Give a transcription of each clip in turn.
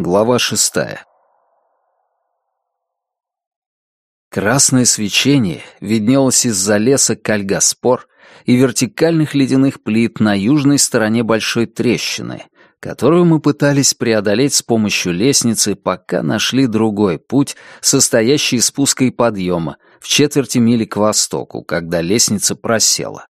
Глава шестая. Красное свечение виднелось из-за леса Кальгаспор и вертикальных ледяных плит на южной стороне большой трещины, которую мы пытались преодолеть с помощью лестницы, пока нашли другой путь, состоящий из спуска и подъема, в четверти мили к востоку, когда лестница просела.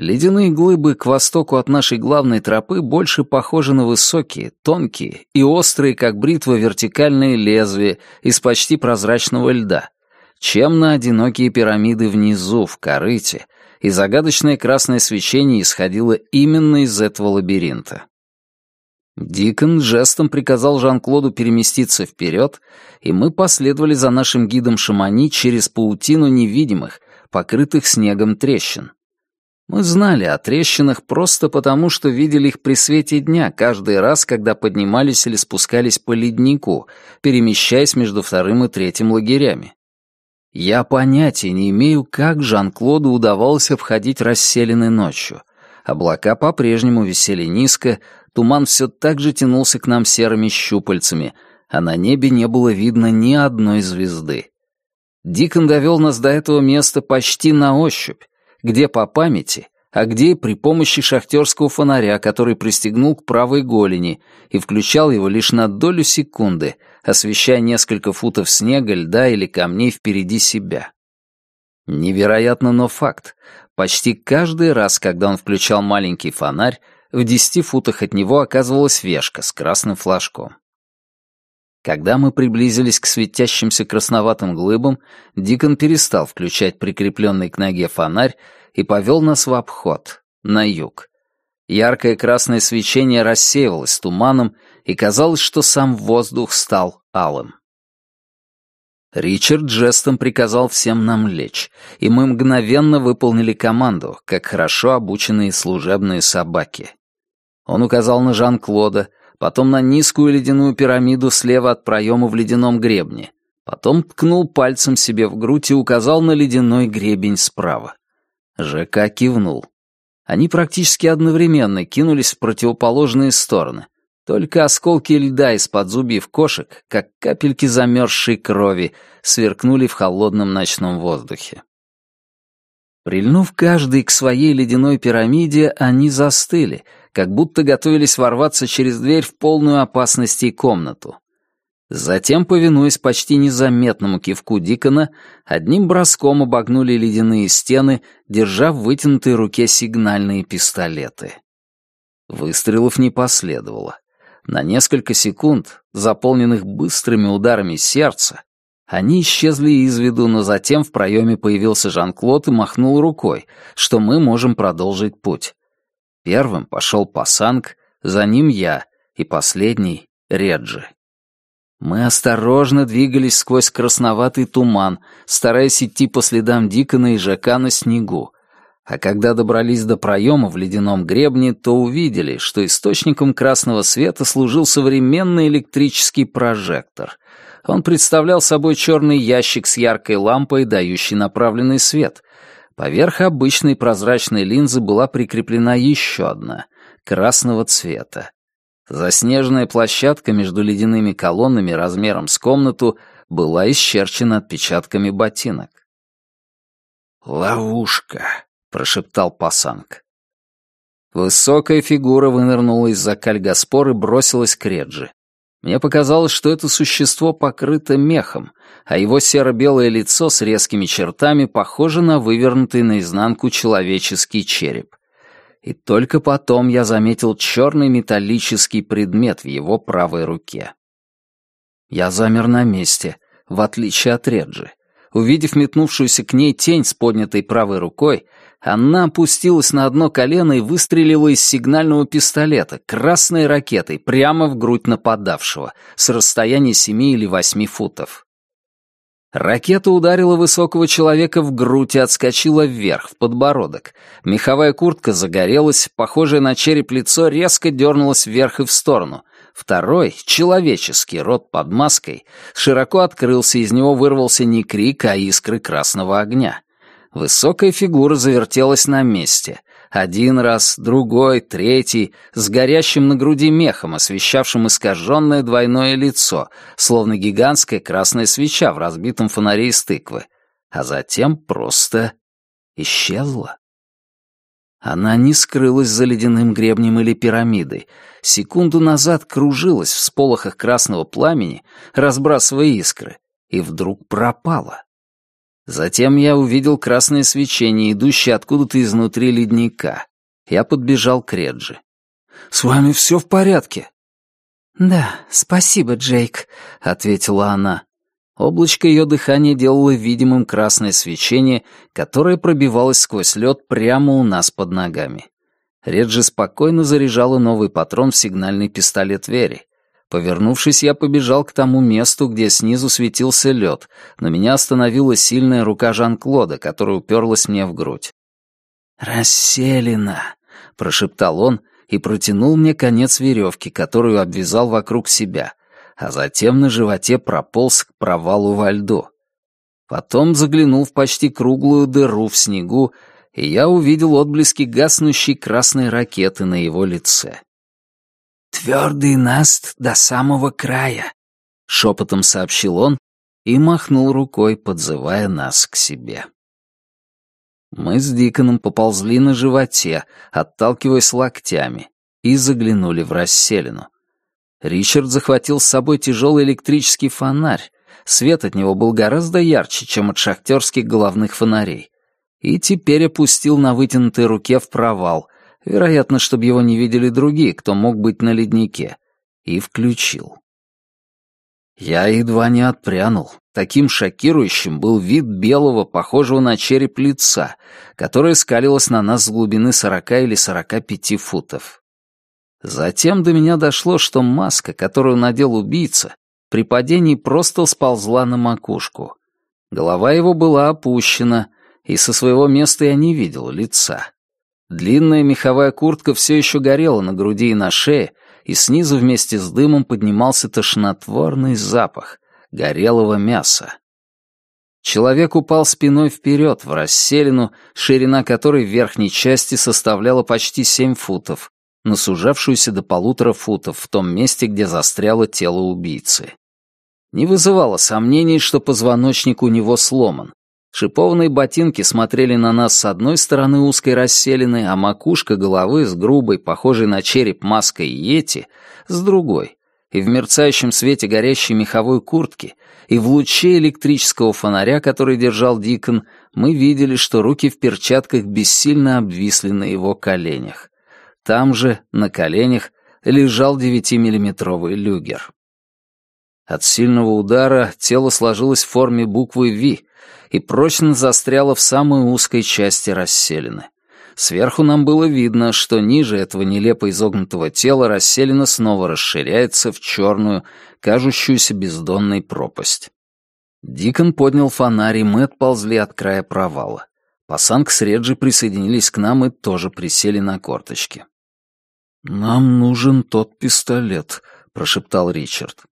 Ледяные глыбы к востоку от нашей главной тропы больше похожи на высокие, тонкие и острые, как бритва, вертикальные лезвия из почти прозрачного льда, чем на одинокие пирамиды внизу, в корыте, и загадочное красное свечение исходило именно из этого лабиринта. Дикон жестом приказал Жан-Клоду переместиться вперед, и мы последовали за нашим гидом Шамани через паутину невидимых, покрытых снегом трещин. Мы знали о трещинах просто потому, что видели их при свете дня каждый раз, когда поднимались или спускались по леднику, перемещаясь между вторым и третьим лагерями. Я понятия не имею, как Жан-Клоду удавалось обходить расселенной ночью. Облака по-прежнему висели низко, туман все так же тянулся к нам серыми щупальцами, а на небе не было видно ни одной звезды. Дикон довел нас до этого места почти на ощупь, где по памяти, а где при помощи шахтерского фонаря, который пристегнул к правой голени и включал его лишь на долю секунды, освещая несколько футов снега, льда или камней впереди себя. Невероятно, но факт. Почти каждый раз, когда он включал маленький фонарь, в десяти футах от него оказывалась вешка с красным флажком. Когда мы приблизились к светящимся красноватым глыбам, Дикон перестал включать прикрепленный к ноге фонарь и повел нас в обход, на юг. Яркое красное свечение рассеивалось туманом, и казалось, что сам воздух стал алым. Ричард жестом приказал всем нам лечь, и мы мгновенно выполнили команду, как хорошо обученные служебные собаки. Он указал на Жан-Клода, потом на низкую ледяную пирамиду слева от проема в ледяном гребне, потом ткнул пальцем себе в грудь и указал на ледяной гребень справа. ЖК кивнул. Они практически одновременно кинулись в противоположные стороны. Только осколки льда из-под зубьев кошек, как капельки замерзшей крови, сверкнули в холодном ночном воздухе. Прильнув каждый к своей ледяной пирамиде, они застыли, как будто готовились ворваться через дверь в полную опасности комнату. Затем, повинуясь почти незаметному кивку Дикона, одним броском обогнули ледяные стены, держа в вытянутой руке сигнальные пистолеты. Выстрелов не последовало. На несколько секунд, заполненных быстрыми ударами сердца, они исчезли из виду, но затем в проеме появился Жан-Клод и махнул рукой, что мы можем продолжить путь. Первым пошел Пасанг, за ним я и последний — Реджи. Мы осторожно двигались сквозь красноватый туман, стараясь идти по следам Дикона и Жака на снегу. А когда добрались до проема в ледяном гребне, то увидели, что источником красного света служил современный электрический прожектор. Он представлял собой черный ящик с яркой лампой, дающий направленный свет. Поверх обычной прозрачной линзы была прикреплена еще одна, красного цвета. Заснеженная площадка между ледяными колоннами размером с комнату была исчерчена отпечатками ботинок. «Ловушка», — прошептал Пасанг. Высокая фигура вынырнула из-за кальгаспор и бросилась к Реджи. Мне показалось, что это существо покрыто мехом, а его серо-белое лицо с резкими чертами похоже на вывернутый наизнанку человеческий череп и только потом я заметил черный металлический предмет в его правой руке. Я замер на месте, в отличие от Реджи. Увидев метнувшуюся к ней тень с поднятой правой рукой, она опустилась на одно колено и выстрелила из сигнального пистолета красной ракетой прямо в грудь нападавшего с расстояния семи или восьми футов. Ракета ударила высокого человека в грудь и отскочила вверх, в подбородок. Меховая куртка загорелась, похожее на череп лицо резко дернулось вверх и в сторону. Второй, человеческий рот под маской, широко открылся, из него вырвался не крик, а искры красного огня. Высокая фигура завертелась на месте. Один раз, другой, третий, с горящим на груди мехом, освещавшим искаженное двойное лицо, словно гигантская красная свеча в разбитом фонаре из тыквы. А затем просто исчезла. Она не скрылась за ледяным гребнем или пирамидой. Секунду назад кружилась в сполохах красного пламени, разбрасывая искры, и вдруг пропала. Затем я увидел красное свечение, идущее откуда-то изнутри ледника. Я подбежал к Реджи. «С вами все в порядке?» «Да, спасибо, Джейк», — ответила она. Облачко ее дыхания делало видимым красное свечение, которое пробивалось сквозь лед прямо у нас под ногами. Реджи спокойно заряжала новый патрон в сигнальный пистолет Вери. Повернувшись, я побежал к тому месту, где снизу светился лед, но меня остановила сильная рука Жан-Клода, которая уперлась мне в грудь. «Расселена!» — прошептал он и протянул мне конец веревки, которую обвязал вокруг себя, а затем на животе прополз к провалу во льду. Потом заглянул в почти круглую дыру в снегу, и я увидел отблески гаснущей красной ракеты на его лице. «Твердый наст до самого края», — шепотом сообщил он и махнул рукой, подзывая нас к себе. Мы с Диконом поползли на животе, отталкиваясь локтями, и заглянули в расселину. Ричард захватил с собой тяжелый электрический фонарь. Свет от него был гораздо ярче, чем от шахтерских головных фонарей. И теперь опустил на вытянутой руке в провал, вероятно, чтобы его не видели другие, кто мог быть на леднике, и включил. Я едва не отпрянул. Таким шокирующим был вид белого, похожего на череп лица, которое скалилось на нас с глубины сорока или сорока пяти футов. Затем до меня дошло, что маска, которую надел убийца, при падении просто сползла на макушку. Голова его была опущена, и со своего места я не видел лица. Длинная меховая куртка все еще горела на груди и на шее, и снизу вместе с дымом поднимался тошнотворный запах горелого мяса. Человек упал спиной вперед в расселину, ширина которой в верхней части составляла почти семь футов, но сужавшуюся до полутора футов в том месте, где застряло тело убийцы. Не вызывало сомнений, что позвоночник у него сломан, Шипованные ботинки смотрели на нас с одной стороны узкой расселены, а макушка головы с грубой, похожей на череп маской йети, с другой. И в мерцающем свете горящей меховой куртки, и в луче электрического фонаря, который держал Дикон, мы видели, что руки в перчатках бессильно обвисли на его коленях. Там же, на коленях, лежал девятимиллиметровый люгер. От сильного удара тело сложилось в форме буквы «Ви», и прочно застряла в самой узкой части расселины. Сверху нам было видно, что ниже этого нелепо изогнутого тела расселина снова расширяется в черную, кажущуюся бездонной пропасть. Дикон поднял фонарь, и мы отползли от края провала. Пасанг с Реджи присоединились к нам и тоже присели на корточки. «Нам нужен тот пистолет», — прошептал Ричард.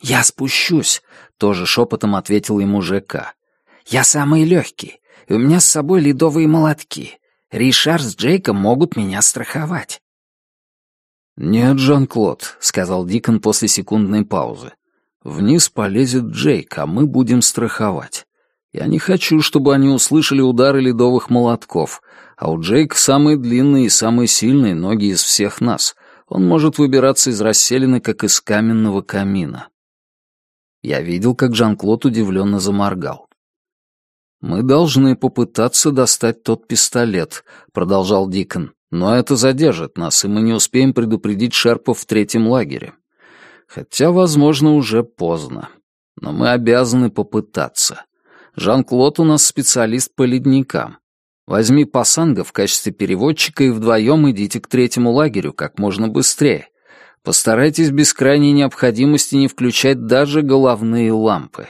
«Я спущусь», — тоже шепотом ответил ему ЖК. Я самый легкий, и у меня с собой ледовые молотки. Ришар с Джейком могут меня страховать». «Нет, Жан-Клод», — сказал Дикон после секундной паузы. «Вниз полезет Джейк, а мы будем страховать. Я не хочу, чтобы они услышали удары ледовых молотков, а у Джейка самые длинные и самые сильные ноги из всех нас. Он может выбираться из расселины, как из каменного камина». Я видел, как Жан-Клод удивленно заморгал. «Мы должны попытаться достать тот пистолет», — продолжал Дикон. «Но это задержит нас, и мы не успеем предупредить шерпов в третьем лагере. Хотя, возможно, уже поздно. Но мы обязаны попытаться. Жан-Клод у нас специалист по ледникам. Возьми Пасанга в качестве переводчика и вдвоем идите к третьему лагерю как можно быстрее. Постарайтесь без крайней необходимости не включать даже головные лампы.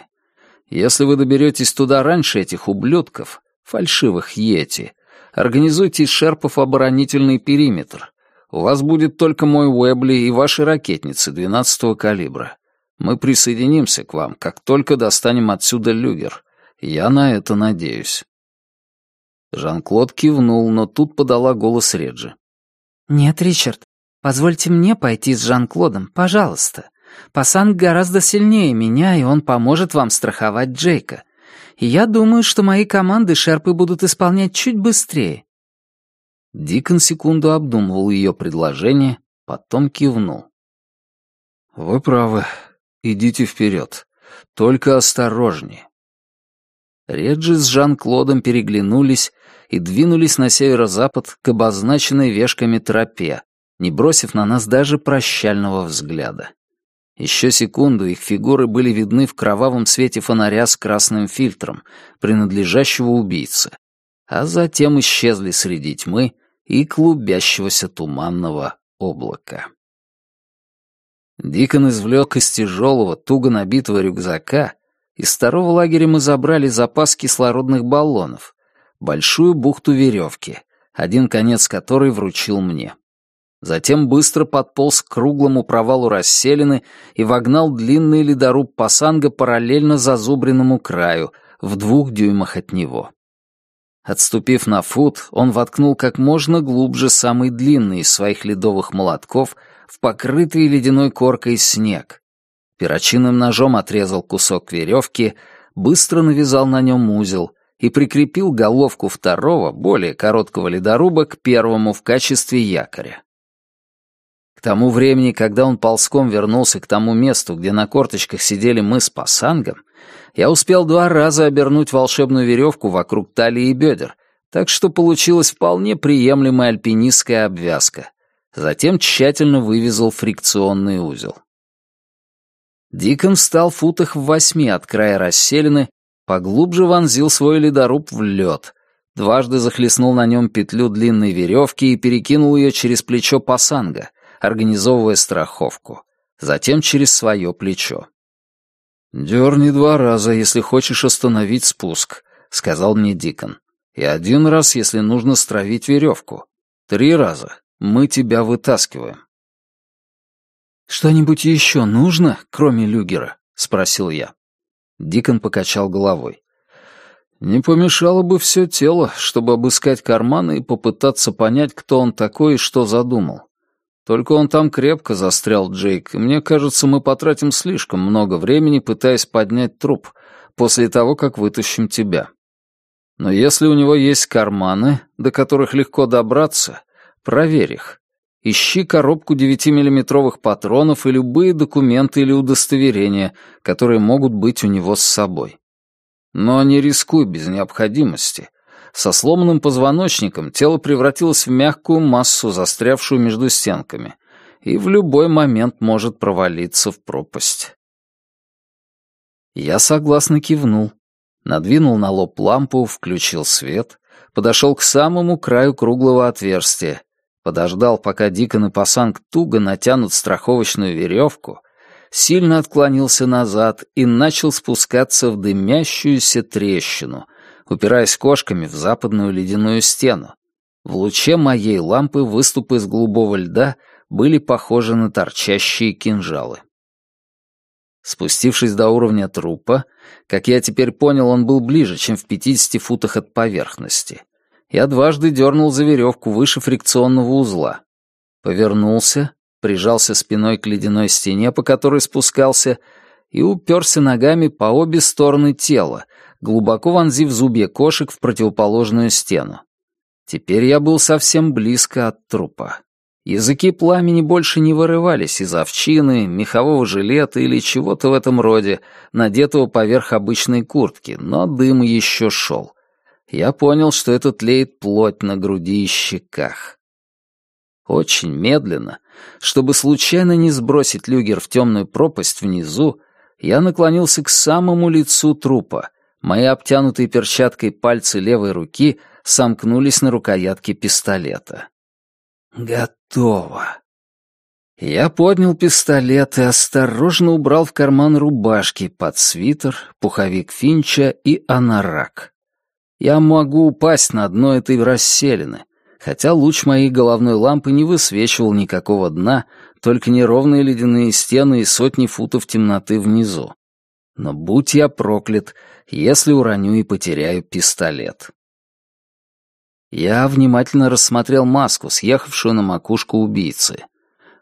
Если вы доберетесь туда раньше этих ублюдков, фальшивых йети, организуйте из шерпов оборонительный периметр. У вас будет только мой Уэбли и ваши ракетницы 12-го калибра. Мы присоединимся к вам, как только достанем отсюда люгер. Я на это надеюсь. Жан-Клод кивнул, но тут подала голос Реджи. «Нет, Ричард, позвольте мне пойти с Жан-Клодом, пожалуйста. Пасанг гораздо сильнее меня, и он поможет вам страховать Джейка. И я думаю, что мои команды шерпы будут исполнять чуть быстрее». Дикон секунду обдумывал ее предложение, потом кивнул. «Вы правы. Идите вперед. Только осторожнее». Реджи с Жан-Клодом переглянулись и двинулись на северо-запад к обозначенной вешками тропе, не бросив на нас даже прощального взгляда. Еще секунду их фигуры были видны в кровавом свете фонаря с красным фильтром, принадлежащего убийце, а затем исчезли среди тьмы и клубящегося туманного облака. Дикон извлек из тяжелого, туго набитого рюкзака из второго лагеря мы забрали запас кислородных баллонов, большую бухту веревки, один конец которой вручил мне. Затем быстро подполз к круглому провалу расселены и вогнал длинный ледоруб пасанга параллельно зазубренному краю, в двух дюймах от него. Отступив на фут, он воткнул как можно глубже самый длинный из своих ледовых молотков в покрытый ледяной коркой снег, Перочинным ножом отрезал кусок веревки, быстро навязал на нем узел и прикрепил головку второго, более короткого ледоруба к первому в качестве якоря. К тому времени, когда он ползком вернулся к тому месту, где на корточках сидели мы с пасангом, я успел два раза обернуть волшебную веревку вокруг талии и бедер, так что получилась вполне приемлемая альпинистская обвязка. Затем тщательно вывязал фрикционный узел. Дикон встал футах в восьми от края расселены, поглубже вонзил свой ледоруб в лед, дважды захлестнул на нем петлю длинной веревки и перекинул ее через плечо пасанга, организовывая страховку, затем через свое плечо. «Дерни два раза, если хочешь остановить спуск», — сказал мне Дикон. «И один раз, если нужно стравить веревку. Три раза. Мы тебя вытаскиваем». «Что-нибудь еще нужно, кроме люгера?» — спросил я. Дикон покачал головой. «Не помешало бы все тело, чтобы обыскать карманы и попытаться понять, кто он такой и что задумал. Только он там крепко застрял, Джейк, и мне кажется, мы потратим слишком много времени, пытаясь поднять труп, после того, как вытащим тебя. Но если у него есть карманы, до которых легко добраться, проверь их. Ищи коробку 9-миллиметровых патронов и любые документы или удостоверения, которые могут быть у него с собой. Но не рискуй без необходимости. Со сломанным позвоночником тело превратилось в мягкую массу, застрявшую между стенками, и в любой момент может провалиться в пропасть. Я согласно кивнул, надвинул на лоб лампу, включил свет, подошел к самому краю круглого отверстия подождал, пока Дикон и Пасанг туго натянут страховочную веревку, сильно отклонился назад и начал спускаться в дымящуюся трещину, упираясь кошками в западную ледяную стену. В луче моей лампы выступы из голубого льда были похожи на торчащие кинжалы. Спустившись до уровня трупа, как я теперь понял, он был ближе, чем в 50 футах от поверхности я дважды дернул за веревку выше фрикционного узла. Повернулся, прижался спиной к ледяной стене, по которой спускался, и уперся ногами по обе стороны тела, глубоко вонзив зубья кошек в противоположную стену. Теперь я был совсем близко от трупа. Языки пламени больше не вырывались из овчины, мехового жилета или чего-то в этом роде, надетого поверх обычной куртки, но дым еще шел я понял, что это тлеет плоть на груди и щеках. Очень медленно, чтобы случайно не сбросить люгер в темную пропасть внизу, я наклонился к самому лицу трупа. Мои обтянутые перчаткой пальцы левой руки сомкнулись на рукоятке пистолета. Готово. Я поднял пистолет и осторожно убрал в карман рубашки под свитер, пуховик Финча и анорак. Я могу упасть на дно этой расселины, хотя луч моей головной лампы не высвечивал никакого дна, только неровные ледяные стены и сотни футов темноты внизу. Но будь я проклят, если уроню и потеряю пистолет. Я внимательно рассмотрел маску, съехавшую на макушку убийцы.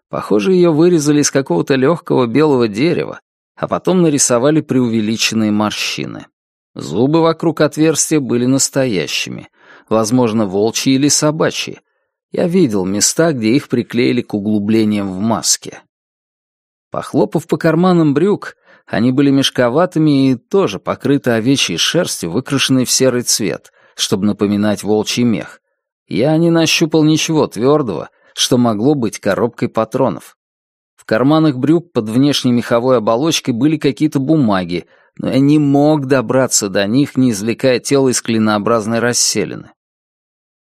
Похоже, ее вырезали из какого-то легкого белого дерева, а потом нарисовали преувеличенные морщины. Зубы вокруг отверстия были настоящими, возможно, волчьи или собачьи. Я видел места, где их приклеили к углублениям в маске. Похлопав по карманам брюк, они были мешковатыми и тоже покрыты овечьей шерстью, выкрашенной в серый цвет, чтобы напоминать волчий мех. Я не нащупал ничего твердого, что могло быть коробкой патронов. В карманах брюк под внешней меховой оболочкой были какие-то бумаги, но я не мог добраться до них, не извлекая тело из клинообразной расселины.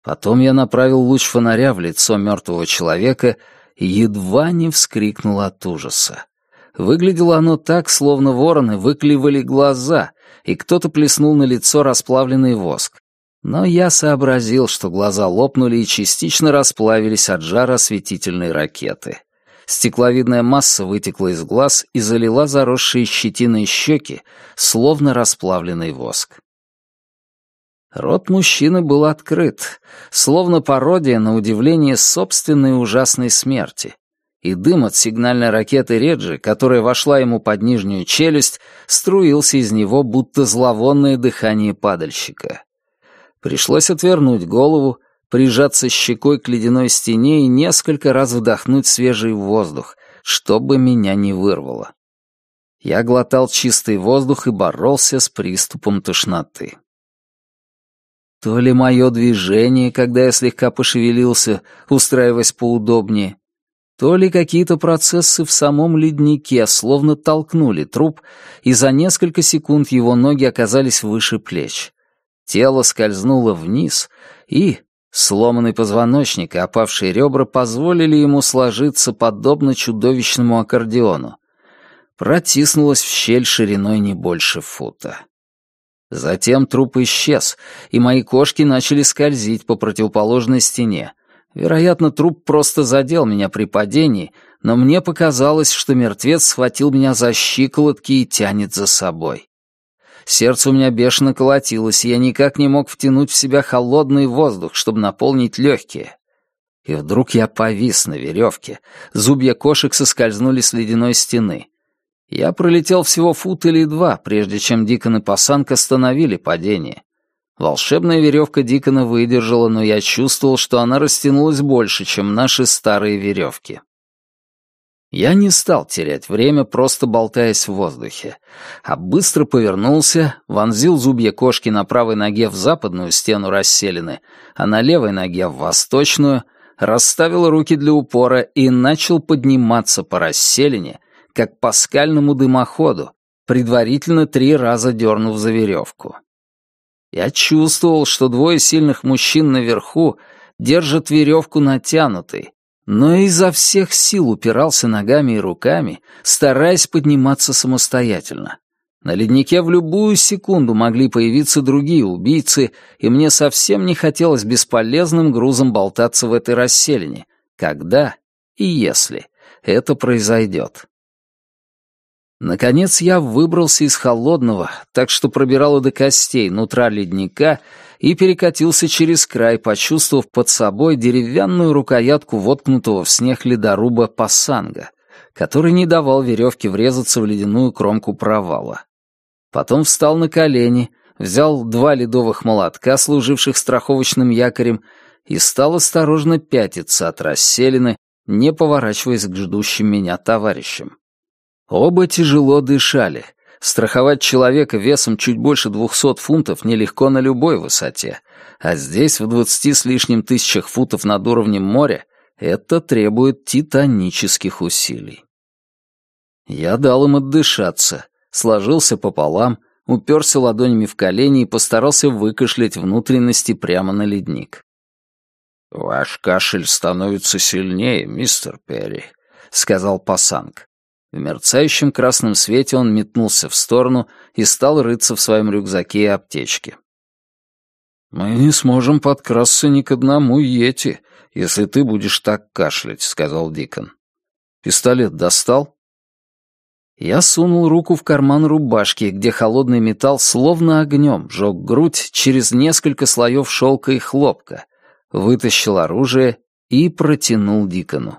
Потом я направил луч фонаря в лицо мертвого человека и едва не вскрикнул от ужаса. Выглядело оно так, словно вороны выклевали глаза, и кто-то плеснул на лицо расплавленный воск. Но я сообразил, что глаза лопнули и частично расплавились от жара осветительной ракеты. Стекловидная масса вытекла из глаз и залила заросшие щетиной щеки, словно расплавленный воск. Рот мужчины был открыт, словно пародия на удивление собственной ужасной смерти. И дым от сигнальной ракеты Реджи, которая вошла ему под нижнюю челюсть, струился из него, будто зловонное дыхание падальщика. Пришлось отвернуть голову, прижаться щекой к ледяной стене и несколько раз вдохнуть свежий воздух, чтобы меня не вырвало. Я глотал чистый воздух и боролся с приступом тошноты. То ли мое движение, когда я слегка пошевелился, устраиваясь поудобнее, то ли какие-то процессы в самом леднике словно толкнули труп, и за несколько секунд его ноги оказались выше плеч. Тело скользнуло вниз, и, сломанный позвоночник и опавшие ребра позволили ему сложиться подобно чудовищному аккордеону. Протиснулось в щель шириной не больше фута. Затем труп исчез, и мои кошки начали скользить по противоположной стене. Вероятно, труп просто задел меня при падении, но мне показалось, что мертвец схватил меня за щиколотки и тянет за собой. Сердце у меня бешено колотилось, и я никак не мог втянуть в себя холодный воздух, чтобы наполнить легкие. И вдруг я повис на веревке. Зубья кошек соскользнули с ледяной стены. Я пролетел всего фут или два, прежде чем Дикон и Пасанг остановили падение. Волшебная веревка Дикона выдержала, но я чувствовал, что она растянулась больше, чем наши старые веревки. Я не стал терять время, просто болтаясь в воздухе, а быстро повернулся, вонзил зубья кошки на правой ноге в западную стену расселены, а на левой ноге в восточную, расставил руки для упора и начал подниматься по расселине, как по скальному дымоходу, предварительно три раза дернув за веревку. Я чувствовал, что двое сильных мужчин наверху держат веревку натянутой, но изо всех сил упирался ногами и руками, стараясь подниматься самостоятельно. На леднике в любую секунду могли появиться другие убийцы, и мне совсем не хотелось бесполезным грузом болтаться в этой расселине, когда и если это произойдет. Наконец я выбрался из холодного, так что пробирало до костей нутра ледника и перекатился через край, почувствовав под собой деревянную рукоятку воткнутого в снег ледоруба пасанга, который не давал веревке врезаться в ледяную кромку провала. Потом встал на колени, взял два ледовых молотка, служивших страховочным якорем, и стал осторожно пятиться от расселины, не поворачиваясь к ждущим меня товарищам. Оба тяжело дышали. Страховать человека весом чуть больше двухсот фунтов нелегко на любой высоте, а здесь, в двадцати с лишним тысячах футов над уровнем моря, это требует титанических усилий. Я дал им отдышаться, сложился пополам, уперся ладонями в колени и постарался выкашлять внутренности прямо на ледник. «Ваш кашель становится сильнее, мистер Перри», — сказал Пасанг. В мерцающем красном свете он метнулся в сторону и стал рыться в своем рюкзаке и аптечке. «Мы не сможем подкрасться ни к одному Йети, если ты будешь так кашлять», — сказал Дикон. «Пистолет достал?» Я сунул руку в карман рубашки, где холодный металл словно огнем жег грудь через несколько слоев шелка и хлопка, вытащил оружие и протянул Дикону.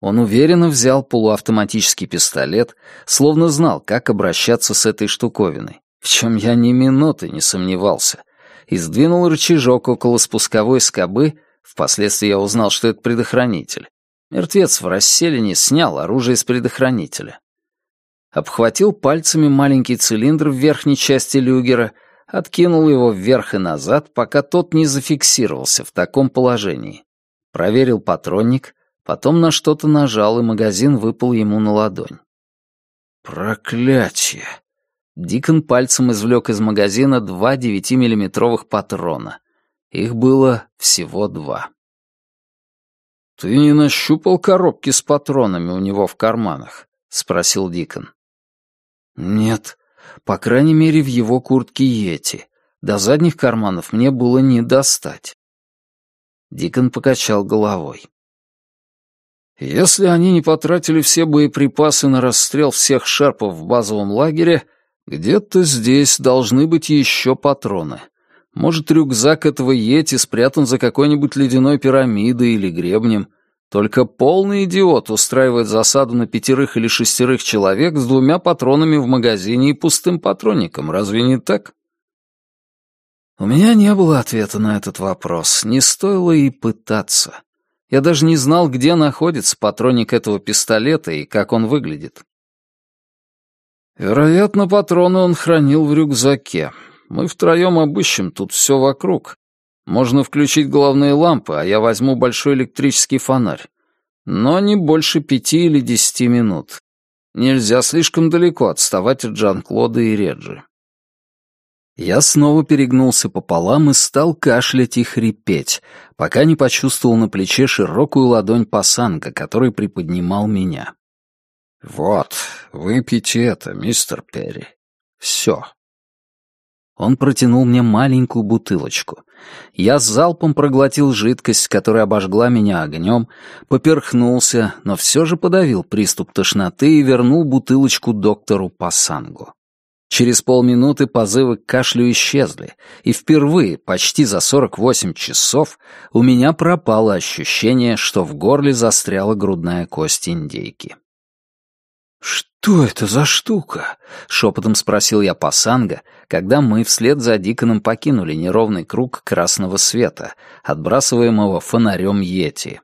Он уверенно взял полуавтоматический пистолет, словно знал, как обращаться с этой штуковиной, в чем я ни минуты не сомневался, и сдвинул рычажок около спусковой скобы, впоследствии я узнал, что это предохранитель, Мертвец в расселении снял оружие из предохранителя. Обхватил пальцами маленький цилиндр в верхней части люгера, откинул его вверх и назад, пока тот не зафиксировался в таком положении. Проверил патронник, потом на что-то нажал, и магазин выпал ему на ладонь. «Проклятие!» Дикон пальцем извлек из магазина два 9-миллиметровых патрона. Их было всего два. «Ты не нащупал коробки с патронами у него в карманах?» — спросил Дикон. «Нет, по крайней мере, в его куртке Йети. До задних карманов мне было не достать». Дикон покачал головой. «Если они не потратили все боеприпасы на расстрел всех шерпов в базовом лагере, где-то здесь должны быть еще патроны. Может, рюкзак этого Йети спрятан за какой-нибудь ледяной пирамидой или гребнем. Только полный идиот устраивает засаду на пятерых или шестерых человек с двумя патронами в магазине и пустым патронником, разве не так? У меня не было ответа на этот вопрос, не стоило и пытаться. Я даже не знал, где находится патронник этого пистолета и как он выглядит. Вероятно, патроны он хранил в рюкзаке. Мы втроем обыщем тут все вокруг. Можно включить головные лампы, а я возьму большой электрический фонарь. Но не больше пяти или десяти минут. Нельзя слишком далеко отставать от Жан-Клода и Реджи. Я снова перегнулся пополам и стал кашлять и хрипеть, пока не почувствовал на плече широкую ладонь пасанга, который приподнимал меня. «Вот, выпейте это, мистер Перри. Все, он протянул мне маленькую бутылочку. Я залпом проглотил жидкость, которая обожгла меня огнем, поперхнулся, но все же подавил приступ тошноты и вернул бутылочку доктору Пасангу. Через полминуты позывы к кашлю исчезли, и впервые, почти за 48 часов, у меня пропало ощущение, что в горле застряла грудная кость индейки. «Что это за штука?» — шепотом спросил я Пасанга, когда мы вслед за Диконом покинули неровный круг красного света, отбрасываемого фонарем Йети.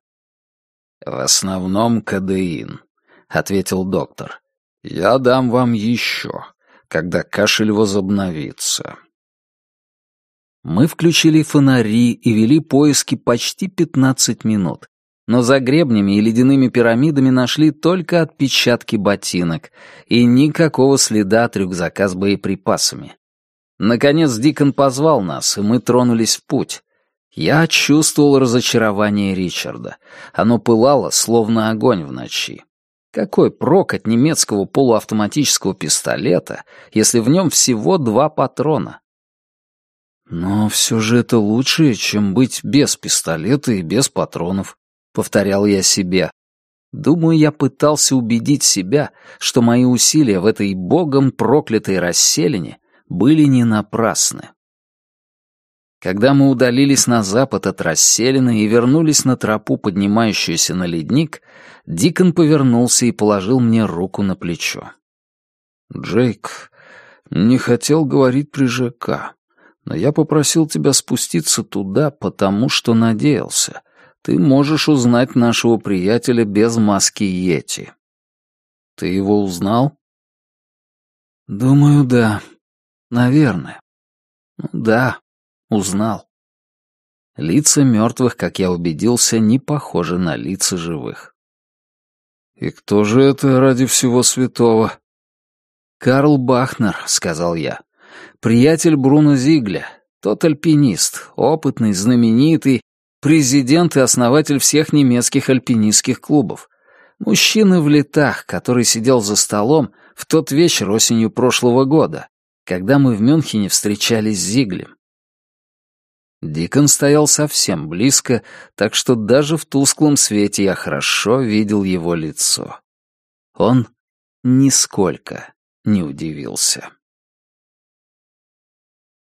«В основном кадеин», — ответил доктор. «Я дам вам еще, когда кашель возобновится». Мы включили фонари и вели поиски почти пятнадцать минут, но за гребнями и ледяными пирамидами нашли только отпечатки ботинок и никакого следа от рюкзака с боеприпасами. Наконец Дикон позвал нас, и мы тронулись в путь. Я чувствовал разочарование Ричарда. Оно пылало, словно огонь в ночи. Какой прок от немецкого полуавтоматического пистолета, если в нем всего два патрона? Но все же это лучше, чем быть без пистолета и без патронов повторял я себе. Думаю, я пытался убедить себя, что мои усилия в этой богом проклятой расселине были не напрасны. Когда мы удалились на запад от расселины и вернулись на тропу, поднимающуюся на ледник, Дикон повернулся и положил мне руку на плечо. «Джейк, не хотел говорить при ЖК, но я попросил тебя спуститься туда, потому что надеялся, ты можешь узнать нашего приятеля без маски Йети. Ты его узнал? Думаю, да. Наверное. Ну да, узнал. Лица мертвых, как я убедился, не похожи на лица живых. «И кто же это ради всего святого?» «Карл Бахнер», — сказал я. «Приятель Бруно Зигля, тот альпинист, опытный, знаменитый, Президент и основатель всех немецких альпинистских клубов. Мужчина в летах, который сидел за столом в тот вечер осенью прошлого года, когда мы в Мюнхене встречались с Зиглем. Дикон стоял совсем близко, так что даже в тусклом свете я хорошо видел его лицо. Он нисколько не удивился.